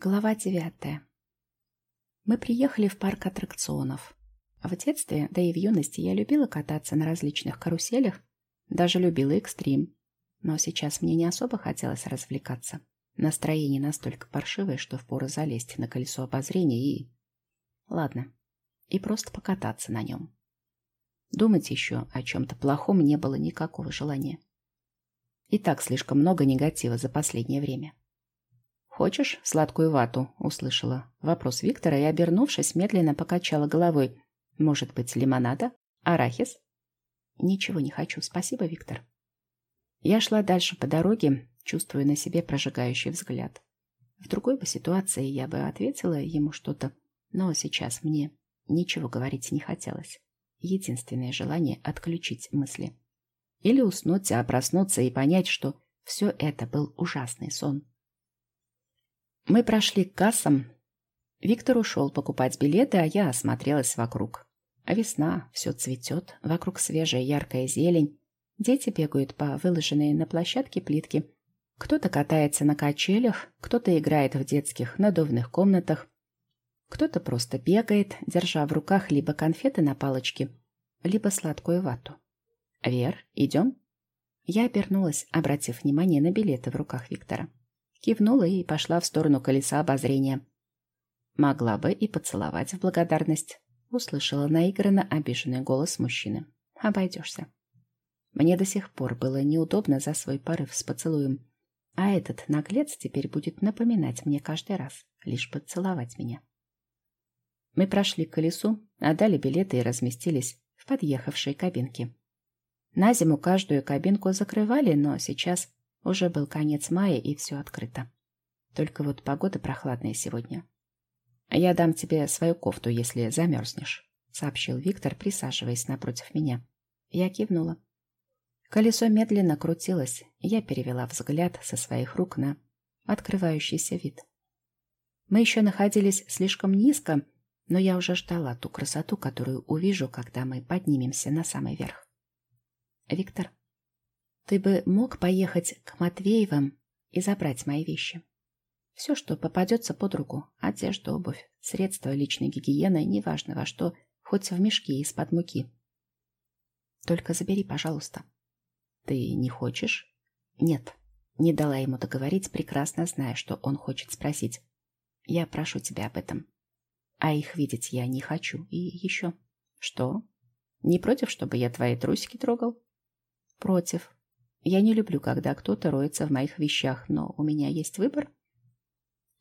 Глава девятая. Мы приехали в парк аттракционов. В детстве, да и в юности я любила кататься на различных каруселях, даже любила экстрим. Но сейчас мне не особо хотелось развлекаться. Настроение настолько паршивое, что впору залезть на колесо обозрения и... Ладно, и просто покататься на нем. Думать еще о чем-то плохом не было никакого желания. И так слишком много негатива за последнее время. «Хочешь сладкую вату?» — услышала. Вопрос Виктора и, обернувшись, медленно покачала головой. «Может быть, лимонада? Арахис?» «Ничего не хочу. Спасибо, Виктор». Я шла дальше по дороге, чувствуя на себе прожигающий взгляд. В другой бы ситуации я бы ответила ему что-то, но сейчас мне ничего говорить не хотелось. Единственное желание — отключить мысли. Или уснуть, а проснуться и понять, что все это был ужасный сон. Мы прошли к кассам. Виктор ушел покупать билеты, а я осмотрелась вокруг. А весна, все цветет, вокруг свежая яркая зелень. Дети бегают по выложенной на площадке плитке. Кто-то катается на качелях, кто-то играет в детских надувных комнатах, кто-то просто бегает, держа в руках либо конфеты на палочке, либо сладкую вату. «Вер, идем?» Я обернулась, обратив внимание на билеты в руках Виктора. Кивнула и пошла в сторону колеса обозрения. Могла бы и поцеловать в благодарность. Услышала наигранно обиженный голос мужчины. Обойдешься. Мне до сих пор было неудобно за свой порыв с поцелуем. А этот наглец теперь будет напоминать мне каждый раз, лишь поцеловать меня. Мы прошли к колесу, отдали билеты и разместились в подъехавшей кабинке. На зиму каждую кабинку закрывали, но сейчас уже был конец мая, и все открыто. Только вот погода прохладная сегодня. «Я дам тебе свою кофту, если замерзнешь», — сообщил Виктор, присаживаясь напротив меня. Я кивнула. Колесо медленно крутилось, я перевела взгляд со своих рук на открывающийся вид. Мы еще находились слишком низко, но я уже ждала ту красоту, которую увижу, когда мы поднимемся на самый верх. «Виктор, ты бы мог поехать к Матвеевым и забрать мои вещи. Все, что попадется под руку, одежда, обувь, средства личной гигиены, неважно во что, хоть в мешке из-под муки. Только забери, пожалуйста. Ты не хочешь? Нет. Не дала ему договорить, прекрасно зная, что он хочет спросить. Я прошу тебя об этом. А их видеть я не хочу. И еще. Что? Не против, чтобы я твои трусики трогал? Против. Я не люблю, когда кто-то роется в моих вещах, но у меня есть выбор.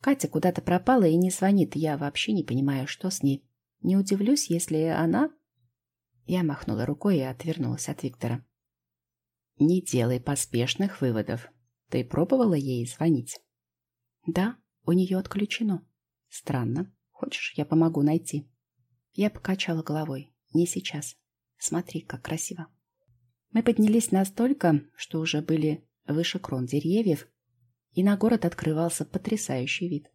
Катя куда-то пропала и не звонит. Я вообще не понимаю, что с ней. Не удивлюсь, если она... Я махнула рукой и отвернулась от Виктора. Не делай поспешных выводов. Ты пробовала ей звонить? Да, у нее отключено. Странно. Хочешь, я помогу найти? Я покачала головой. Не сейчас. Смотри, как красиво. Мы поднялись настолько, что уже были выше крон деревьев, и на город открывался потрясающий вид.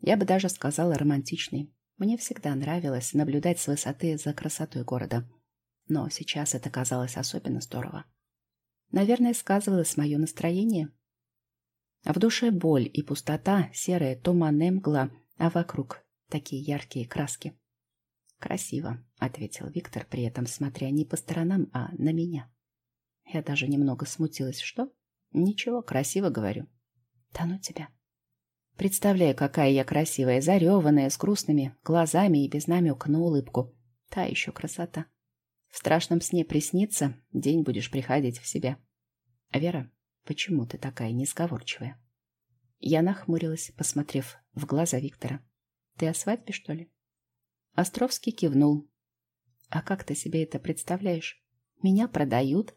Я бы даже сказала романтичный. Мне всегда нравилось наблюдать с высоты за красотой города. Но сейчас это казалось особенно здорово. Наверное, сказывалось мое настроение. А в душе боль и пустота, серая туманная мгла, а вокруг такие яркие краски. «Красиво», — ответил Виктор, при этом смотря не по сторонам, а на меня. Я даже немного смутилась. Что? Ничего, красиво говорю. Да ну тебя. Представляю, какая я красивая, зареванная, с грустными глазами и без намека на улыбку. Та еще красота. В страшном сне приснится, день будешь приходить в себя. Вера, почему ты такая несговорчивая? Я нахмурилась, посмотрев в глаза Виктора. Ты о свадьбе, что ли? Островский кивнул. А как ты себе это представляешь? Меня продают,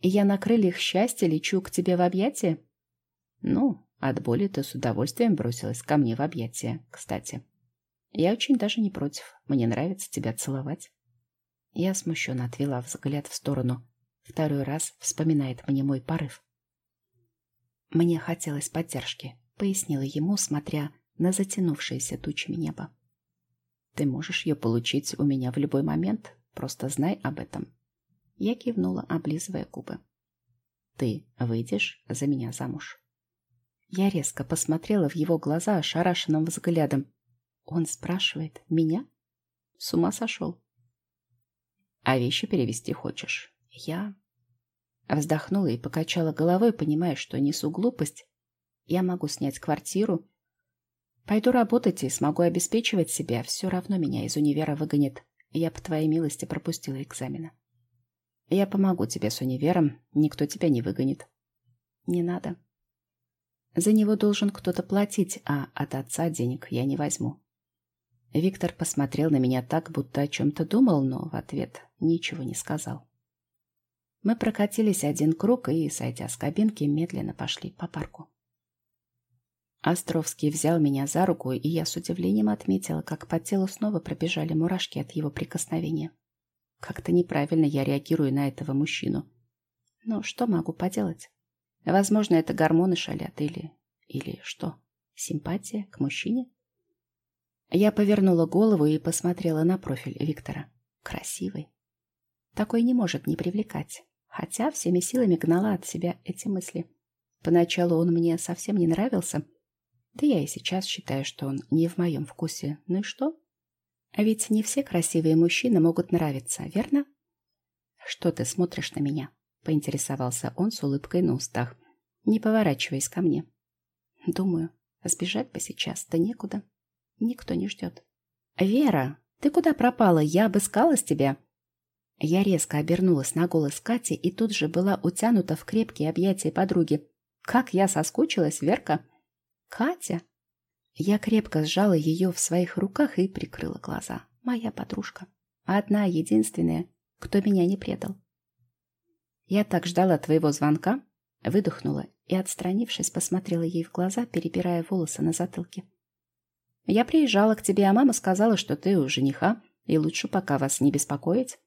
и я на крыльях счастья лечу к тебе в объятия? Ну, от боли ты с удовольствием бросилась ко мне в объятия, кстати. Я очень даже не против. Мне нравится тебя целовать. Я смущенно отвела взгляд в сторону. Второй раз вспоминает мне мой порыв. Мне хотелось поддержки, пояснила ему, смотря на затянувшееся тучами небо. Ты можешь ее получить у меня в любой момент, просто знай об этом. Я кивнула, облизывая губы. «Ты выйдешь за меня замуж?» Я резко посмотрела в его глаза ошарашенным взглядом. Он спрашивает меня? С ума сошел. А вещи перевести хочешь? Я вздохнула и покачала головой, понимая, что несу глупость. Я могу снять квартиру. Пойду работать и смогу обеспечивать себя. Все равно меня из универа выгонит. Я по твоей милости пропустила экзамены. Я помогу тебе с универом. Никто тебя не выгонит. Не надо. За него должен кто-то платить, а от отца денег я не возьму. Виктор посмотрел на меня так, будто о чем-то думал, но в ответ ничего не сказал. Мы прокатились один круг и, сойдя с кабинки, медленно пошли по парку. Островский взял меня за руку, и я с удивлением отметила, как по телу снова пробежали мурашки от его прикосновения. Как-то неправильно я реагирую на этого мужчину. Но что могу поделать? Возможно, это гормоны шалят или... Или что? Симпатия к мужчине? Я повернула голову и посмотрела на профиль Виктора. Красивый. Такой не может не привлекать. Хотя всеми силами гнала от себя эти мысли. Поначалу он мне совсем не нравился. Да я и сейчас считаю, что он не в моем вкусе. Ну и что? А ведь не все красивые мужчины могут нравиться, верно? Что ты смотришь на меня? поинтересовался он с улыбкой на устах, не поворачиваясь ко мне. Думаю, сбежать бы сейчас, да некуда. Никто не ждет. «Вера, ты куда пропала? Я обыскалась тебя!» Я резко обернулась на голос Кати и тут же была утянута в крепкие объятия подруги. «Как я соскучилась, Верка!» «Катя!» Я крепко сжала ее в своих руках и прикрыла глаза. Моя подружка. Одна, единственная, кто меня не предал. Я так ждала твоего звонка, выдохнула и, отстранившись, посмотрела ей в глаза, перебирая волосы на затылке. Я приезжала к тебе, а мама сказала, что ты у жениха, и лучше пока вас не беспокоить.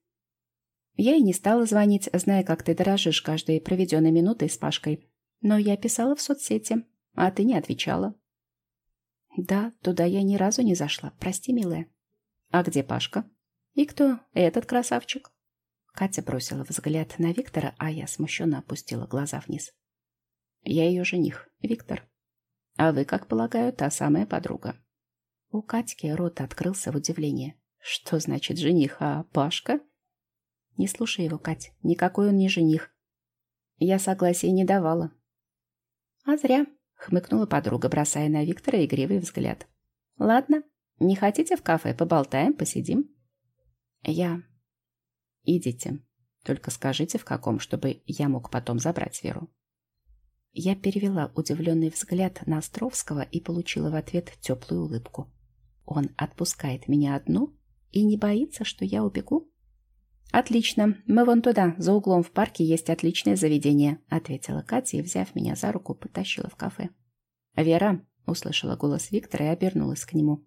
Я и не стала звонить, зная, как ты дорожишь каждой проведенной минутой с Пашкой. Но я писала в соцсети, а ты не отвечала. Да, туда я ни разу не зашла. Прости, милая. А где Пашка? И кто этот красавчик? Катя бросила взгляд на Виктора, а я смущенно опустила глаза вниз. Я ее жених, Виктор. А вы, как полагаю, та самая подруга. У Катьки рот открылся в удивлении. Что значит жених, а Пашка? Не слушай его, Кать, никакой он не жених. Я согласия не давала. А зря, хмыкнула подруга, бросая на Виктора игривый взгляд. Ладно, не хотите в кафе поболтаем, посидим? Я Идите. Только скажите, в каком, чтобы я мог потом забрать Веру. Я перевела удивленный взгляд на Островского и получила в ответ теплую улыбку. Он отпускает меня одну и не боится, что я убегу? «Отлично. Мы вон туда, за углом в парке есть отличное заведение», ответила Катя и, взяв меня за руку, потащила в кафе. «Вера», — услышала голос Виктора и обернулась к нему.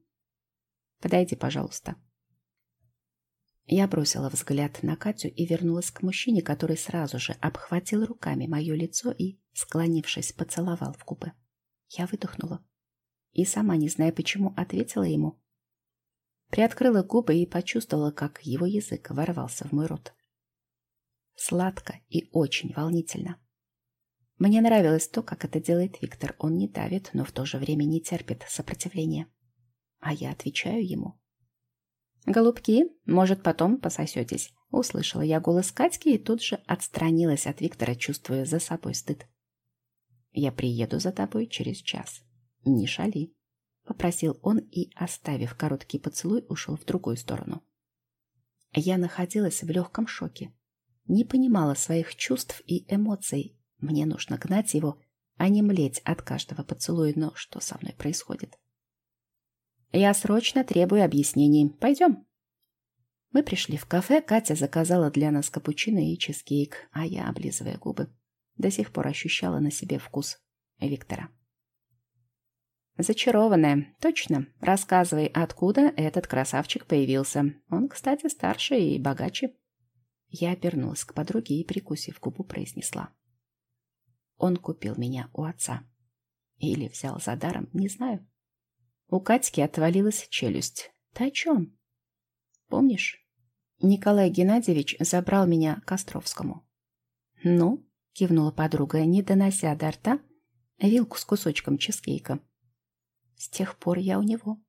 «Подойди, пожалуйста». Я бросила взгляд на Катю и вернулась к мужчине, который сразу же обхватил руками мое лицо и, склонившись, поцеловал в губы. Я выдохнула и, сама не зная почему, ответила ему. Приоткрыла губы и почувствовала, как его язык ворвался в мой рот. Сладко и очень волнительно. Мне нравилось то, как это делает Виктор. Он не давит, но в то же время не терпит сопротивления. А я отвечаю ему. «Голубки, может, потом пососетесь?» Услышала я голос Катьки и тут же отстранилась от Виктора, чувствуя за собой стыд. «Я приеду за тобой через час. Не шали», — попросил он и, оставив короткий поцелуй, ушел в другую сторону. Я находилась в легком шоке. Не понимала своих чувств и эмоций. Мне нужно гнать его, а не млеть от каждого поцелуя, но что со мной происходит? Я срочно требую объяснений. Пойдем. Мы пришли в кафе, Катя заказала для нас капучино и чизкейк, а я, облизывая губы, до сих пор ощущала на себе вкус Виктора. Зачарованная. Точно. Рассказывай, откуда этот красавчик появился. Он, кстати, старше и богаче. Я обернулась к подруге и, прикусив губу, произнесла. Он купил меня у отца. Или взял за даром, не знаю. У Катьки отвалилась челюсть. Ты о чем? Помнишь? Николай Геннадьевич забрал меня к Островскому. Ну, кивнула подруга, не донося до рта, вилку с кусочком чизкейка. С тех пор я у него.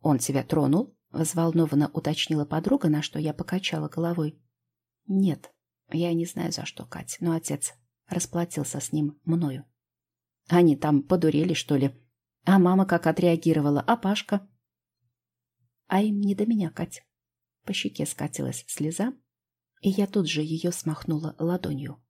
Он тебя тронул? Взволнованно уточнила подруга, на что я покачала головой. Нет, я не знаю за что, Кать, но отец расплатился с ним мною. Они там подурели, что ли? А мама как отреагировала? А Пашка? А им не до меня, Кать. По щеке скатилась слеза, и я тут же ее смахнула ладонью.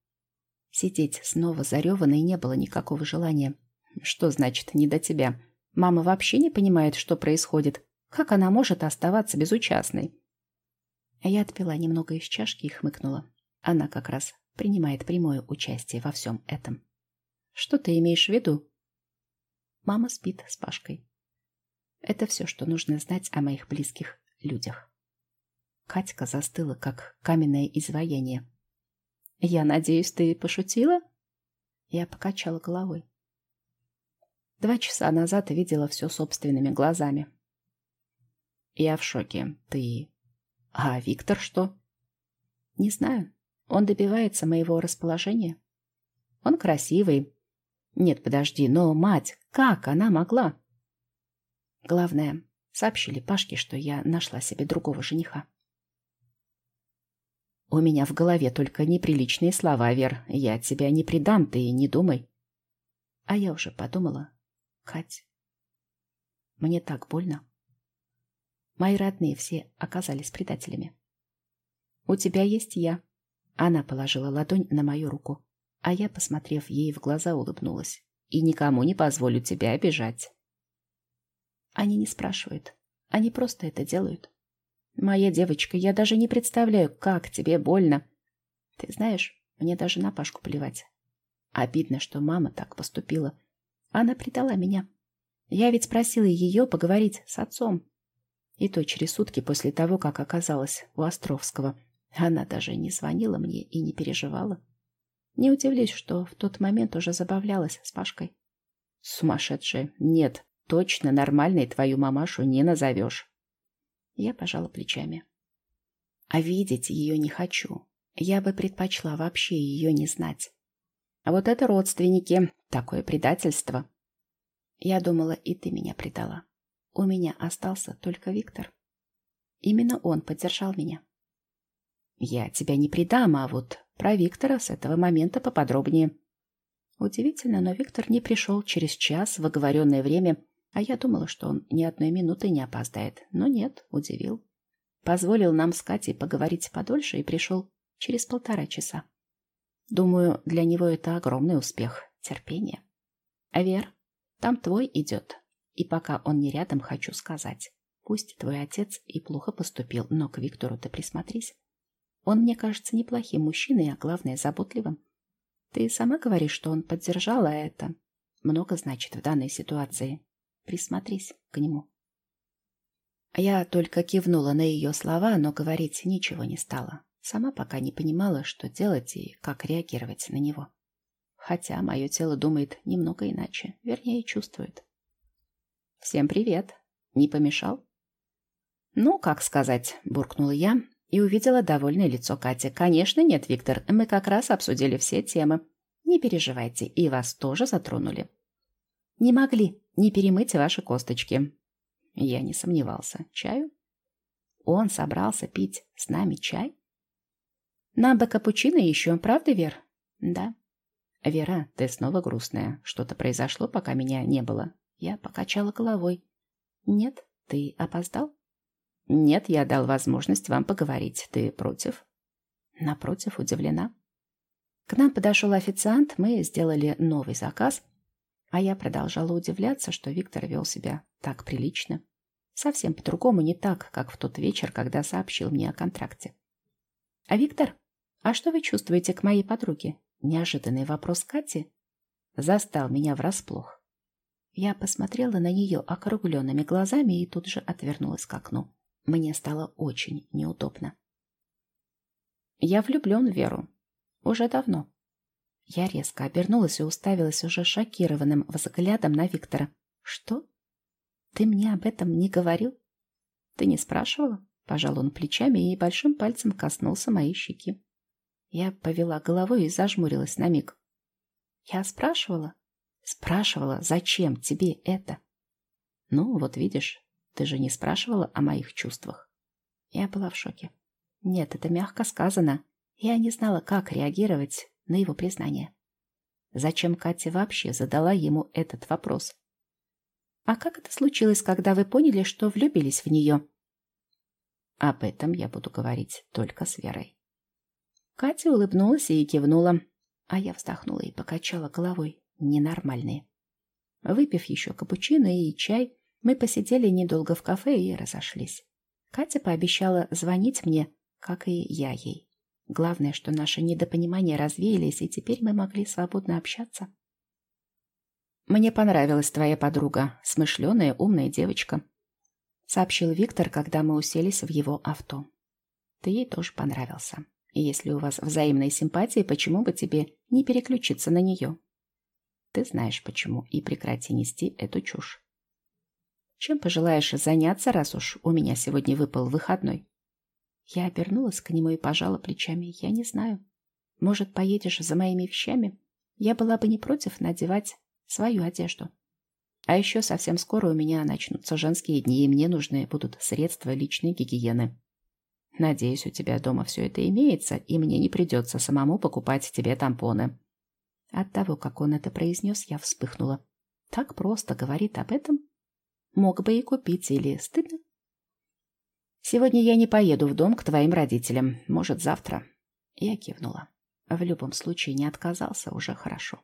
Сидеть снова зареванной не было никакого желания. Что значит «не до тебя»? Мама вообще не понимает, что происходит. Как она может оставаться безучастной? Я отпила немного из чашки и хмыкнула. Она как раз принимает прямое участие во всем этом. Что ты имеешь в виду? Мама спит с Пашкой. Это все, что нужно знать о моих близких людях. Катька застыла, как каменное изваяние. «Я надеюсь, ты пошутила?» Я покачала головой. Два часа назад видела все собственными глазами. Я в шоке. Ты... А Виктор что? Не знаю. Он добивается моего расположения. Он красивый. Нет, подожди, но мать, как она могла? Главное, сообщили Пашке, что я нашла себе другого жениха. У меня в голове только неприличные слова, Вер. Я тебя не предам, ты не думай. А я уже подумала. Кать, мне так больно. Мои родные все оказались предателями. У тебя есть я. Она положила ладонь на мою руку, а я, посмотрев ей в глаза, улыбнулась. И никому не позволю тебя обижать. Они не спрашивают. Они просто это делают. Моя девочка, я даже не представляю, как тебе больно. Ты знаешь, мне даже на Пашку плевать. Обидно, что мама так поступила. Она предала меня. Я ведь просила ее поговорить с отцом. И то через сутки после того, как оказалась у Островского. Она даже не звонила мне и не переживала. Не удивлюсь, что в тот момент уже забавлялась с Пашкой. Сумасшедшая. Нет, точно нормальной твою мамашу не назовешь. Я пожала плечами. А видеть ее не хочу. Я бы предпочла вообще ее не знать. А вот это родственники. Такое предательство. Я думала, и ты меня предала. У меня остался только Виктор. Именно он поддержал меня. Я тебя не предам, а вот про Виктора с этого момента поподробнее. Удивительно, но Виктор не пришел через час в оговоренное время а я думала, что он ни одной минуты не опоздает. Но нет, удивил. Позволил нам с Катей поговорить подольше и пришел через полтора часа. Думаю, для него это огромный успех. Терпение. Вер, там твой идет. И пока он не рядом, хочу сказать. Пусть твой отец и плохо поступил, но к Виктору ты присмотрись. Он мне кажется неплохим мужчиной, а главное, заботливым. Ты сама говоришь, что он поддержал, а это много значит в данной ситуации. Присмотрись к нему. Я только кивнула на ее слова, но говорить ничего не стала. Сама пока не понимала, что делать и как реагировать на него. Хотя мое тело думает немного иначе, вернее, чувствует. «Всем привет! Не помешал?» «Ну, как сказать», — буркнула я и увидела довольное лицо Кати. «Конечно нет, Виктор, мы как раз обсудили все темы. Не переживайте, и вас тоже затронули». «Не могли», не перемыть ваши косточки. Я не сомневался. Чаю? Он собрался пить с нами чай? Нам бы капучино еще, правда, Вер? Да. Вера, ты снова грустная. Что-то произошло, пока меня не было. Я покачала головой. Нет, ты опоздал? Нет, я дал возможность вам поговорить. Ты против? Напротив, удивлена. К нам подошел официант, мы сделали новый заказ, а я продолжала удивляться, что Виктор вел себя так прилично. Совсем по-другому, не так, как в тот вечер, когда сообщил мне о контракте. «А Виктор, а что вы чувствуете к моей подруге?» Неожиданный вопрос Кати застал меня врасплох. Я посмотрела на нее округленными глазами и тут же отвернулась к окну. Мне стало очень неудобно. «Я влюблен в Веру. Уже давно», я резко обернулась и уставилась уже шокированным взглядом на Виктора. «Что? Ты мне об этом не говорил?» «Ты не спрашивала?» Пожал он плечами и большим пальцем коснулся моей щеки. Я повела головой и зажмурилась на миг. «Я спрашивала?» Спрашивала, зачем тебе это? Ну, вот видишь, ты же не спрашивала о моих чувствах. Я была в шоке. Нет, это мягко сказано. Я не знала, как реагировать на его признание. Зачем Катя вообще задала ему этот вопрос? А как это случилось, когда вы поняли, что влюбились в нее? Об этом я буду говорить только с Верой. Катя улыбнулась и кивнула, а я вздохнула и покачала головой. Ненормальные. Выпив еще капучино и чай, мы посидели недолго в кафе и разошлись. Катя пообещала звонить мне, как и я ей. Главное, что наши недопонимания развеялись, и теперь мы могли свободно общаться. «Мне понравилась твоя подруга, смышленая, умная девочка», — сообщил Виктор, когда мы уселись в его авто. «Ты ей тоже понравился. Если у вас взаимные симпатии, почему бы тебе не переключиться на нее?» «Ты знаешь почему, и прекрати нести эту чушь». «Чем пожелаешь заняться, раз уж у меня сегодня выпал выходной?» Я обернулась к нему и пожала плечами. Я не знаю. Может, поедешь за моими вещами? Я была бы не против надевать свою одежду. А еще совсем скоро у меня начнутся женские дни, и мне нужны будут средства личной гигиены. Надеюсь, у тебя дома все это имеется, и мне не придется самому покупать тебе тампоны. От того, как он это произнес, я вспыхнула. Так просто говорит об этом? Мог бы и купить, или стыдно? «Сегодня я не поеду в дом к твоим родителям. Может, завтра?» Я кивнула. В любом случае не отказался, уже хорошо.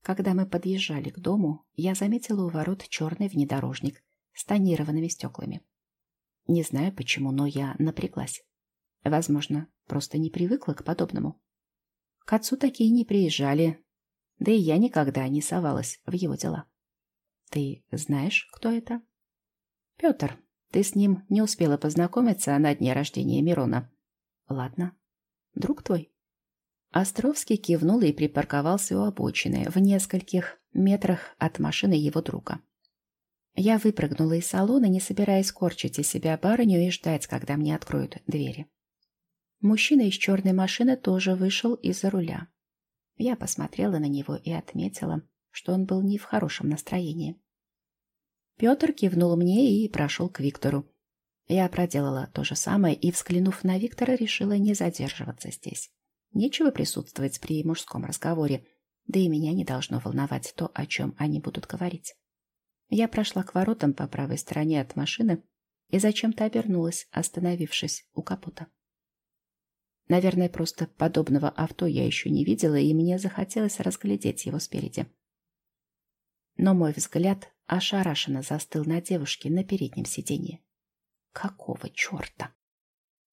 Когда мы подъезжали к дому, я заметила у ворот черный внедорожник с тонированными стеклами. Не знаю почему, но я напряглась. Возможно, просто не привыкла к подобному. К отцу такие не приезжали, да и я никогда не совалась в его дела. Ты знаешь, кто это? Петр, ты с ним не успела познакомиться на дне рождения Мирона. Ладно. Друг твой? Островский кивнул и припарковался у обочины, в нескольких метрах от машины его друга. Я выпрыгнула из салона, не собираясь корчить из себя барыню и ждать, когда мне откроют двери. Мужчина из черной машины тоже вышел из-за руля. Я посмотрела на него и отметила, что он был не в хорошем настроении. Петр кивнул мне и прошел к Виктору. Я проделала то же самое и, взглянув на Виктора, решила не задерживаться здесь. Нечего присутствовать при мужском разговоре, да и меня не должно волновать то, о чем они будут говорить. Я прошла к воротам по правой стороне от машины и зачем-то обернулась, остановившись у капота. Наверное, просто подобного авто я еще не видела, и мне захотелось разглядеть его спереди. Но мой взгляд ошарашенно застыл на девушке на переднем сиденье. Какого черта?